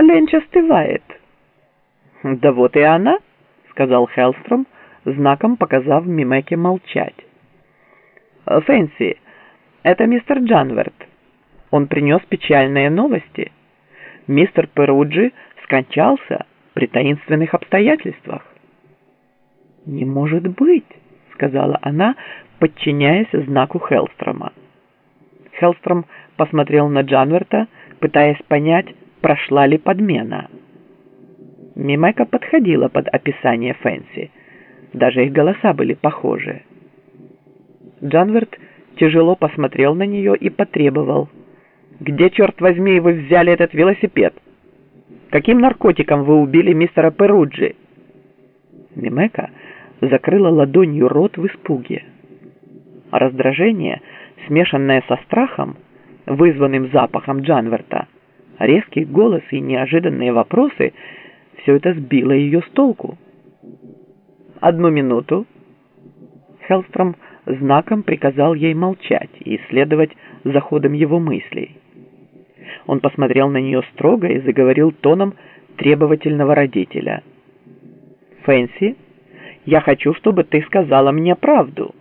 Ленч остывает». «Да вот и она», — сказал Хеллстром, знаком показав Мимеке молчать. «Фэнси, это мистер Джанверт. Он принес печальные новости. Мистер Перуджи скончался при таинственных обстоятельствах». «Не может быть», — сказала она, подчиняясь знаку Хеллстрома. Хеллстром посмотрел на Джанверта, пытаясь понять, прошла ли подмена. Мимека подходила под описание Фэнси. Даже их голоса были похожи. Джанверт тяжело посмотрел на нее и потребовал. «Где, черт возьми, вы взяли этот велосипед? Каким наркотиком вы убили мистера Перуджи?» Мимека закрыла ладонью рот в испуге. Раздражение, смешанное со страхом, вызванным запахом Джанверта, резкий голос и неожиданные вопросы – все это сбило ее с толку. «Одну минуту». Хеллстром знаком приказал ей молчать и следовать за ходом его мыслей. Он посмотрел на нее строго и заговорил тоном требовательного родителя. «Фэнси, я хочу, чтобы ты сказала мне правду.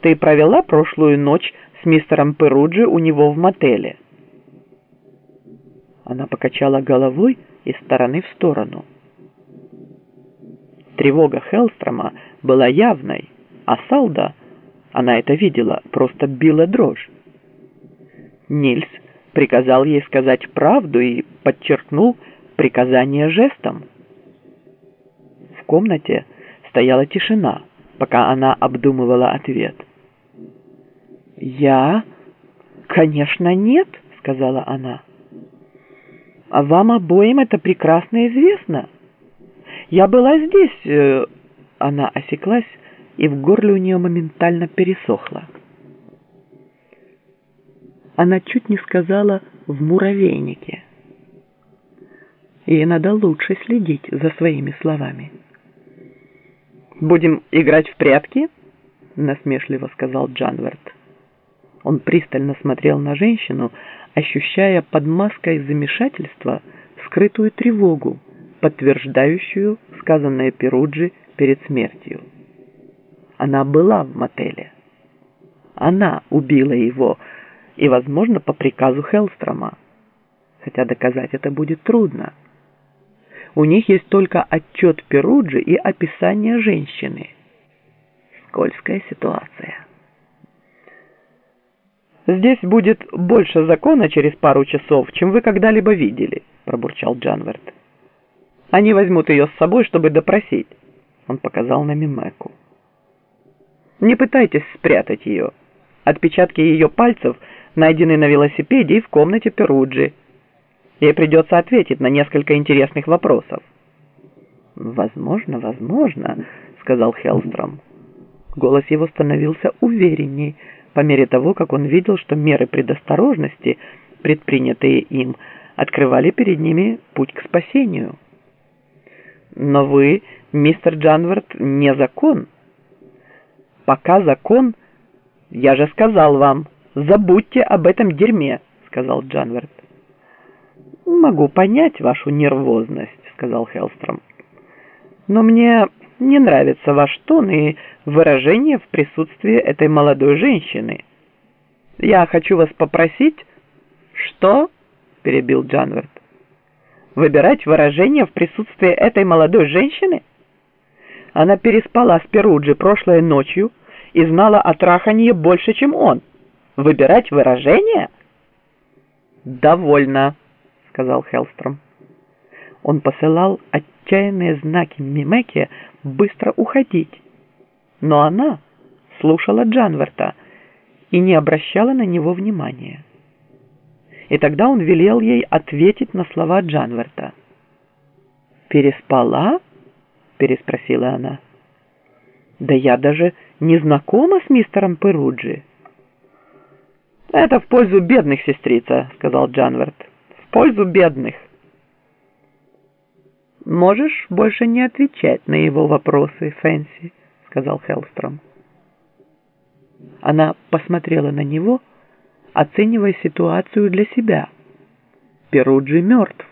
Ты провела прошлую ночь с мистером Перуджи у него в мотеле?» Она покачала головой из стороны в сторону. Тревога Хелстрома была явной, а Салда, она это видела, просто била дрожь. Нильс приказал ей сказать правду и подчеркнул приказание жестом. В комнате стояла тишина, пока она обдумывала ответ. «Я? Конечно, нет», — сказала она. А вам обоим это прекрасно известно. Я была здесь...» э, Она осеклась, и в горле у нее моментально пересохло. Она чуть не сказала «в муравейнике». Ей надо лучше следить за своими словами. «Будем играть в прятки?» — насмешливо сказал Джанверт. Он пристально смотрел на женщину, ощущая под маской замешательства скрытую тревогу, подтверждающую сказанное Перуджи перед смертью. Она была в мотеле. Она убила его, и, возможно, по приказу Хелстрома. Хотя доказать это будет трудно. У них есть только отчет Перуджи и описание женщины. Скользкая ситуация. «Здесь будет больше закона через пару часов, чем вы когда-либо видели», – пробурчал Джанверт. «Они возьмут ее с собой, чтобы допросить», – он показал на Мимеку. «Не пытайтесь спрятать ее. Отпечатки ее пальцев найдены на велосипеде и в комнате Перуджи. Ей придется ответить на несколько интересных вопросов». «Возможно, возможно», – сказал Хеллстром. Голос его становился уверенней, по мере того, как он видел, что меры предосторожности, предпринятые им, открывали перед ними путь к спасению. Но вы, мистер Джанвард, не закон. Пока закон, я же сказал вам, забудьте об этом дерьме, сказал Джанвард. Могу понять вашу нервозность, сказал Хелстром. Но мне не нравится ваш тон и выражение в присутствии этой молодой женщины. Я хочу вас попросить... Что? Перебил Джанверт. Выбирать выражение в присутствии этой молодой женщины? Она переспала с Перуджи прошлой ночью и знала о траханье больше, чем он. Выбирать выражение? «Довольно», — сказал Хелстром. Он посылал отчаянные знаки Мимеке быстро уходить. Но она слушала Джанверта и не обращала на него внимания. И тогда он велел ей ответить на слова Джанверта. «Переспала?» – переспросила она. «Да я даже не знакома с мистером Перуджи». «Это в пользу бедных, сестрица», – сказал Джанверт. «В пользу бедных». «Можешь больше не отвечать на его вопросы, Фэнси», — сказал Хеллстром. Она посмотрела на него, оценивая ситуацию для себя. Перуджи мертв.